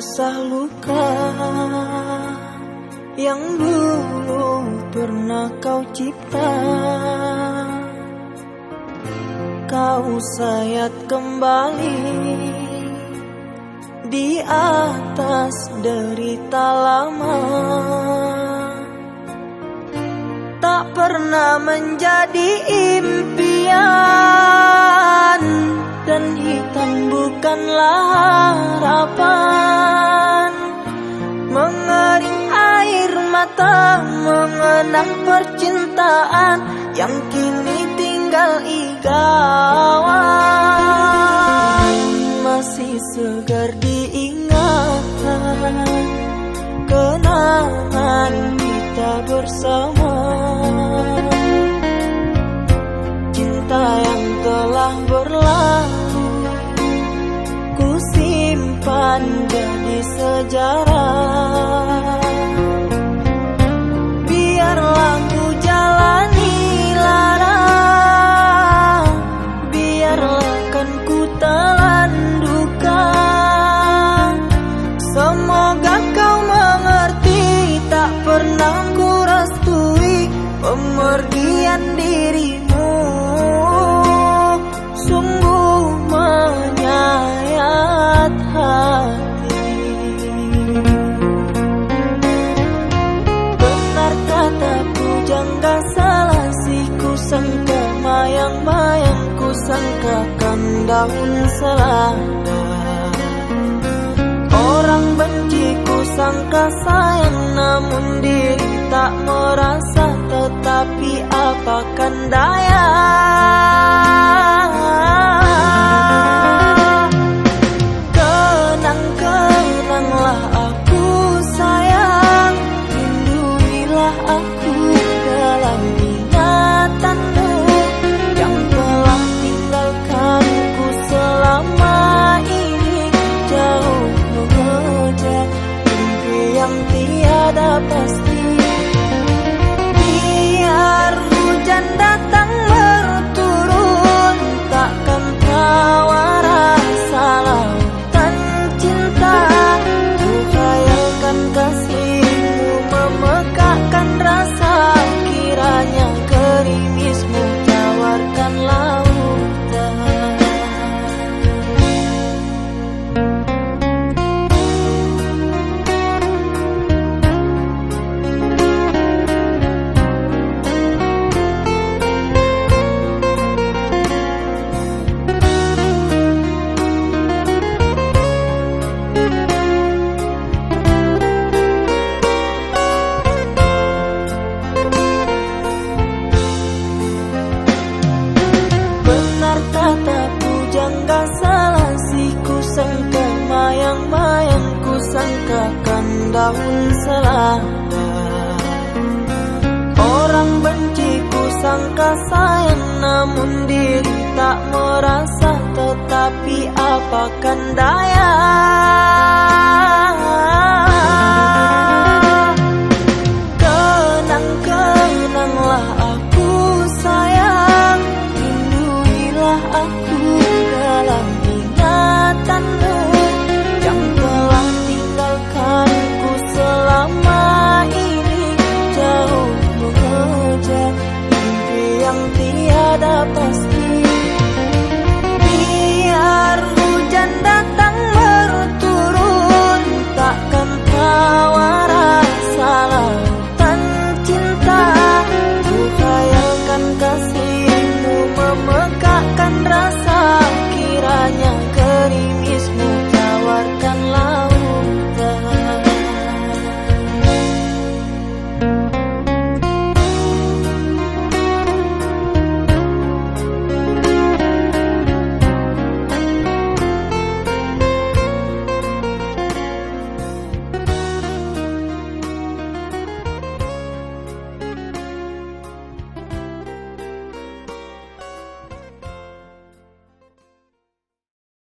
rasa luka yang dulu pernah kau cipta. Kau sayat kembali di atas derita lama. Tak pernah menjadi impian Dan hitam bukanlah mengenang percintaan Yang kini tinggal igawan. Masih segar diingatan Kenangan kita bersama. Cinta yang telah berlalu Ku simpan jadi sejarah Orang benci ku sangka sayang namun diri tak merasa. Tetapi apakan daya daun selada Orang benci ku sangka sayang namun diri tak merasa tetapi apakan daya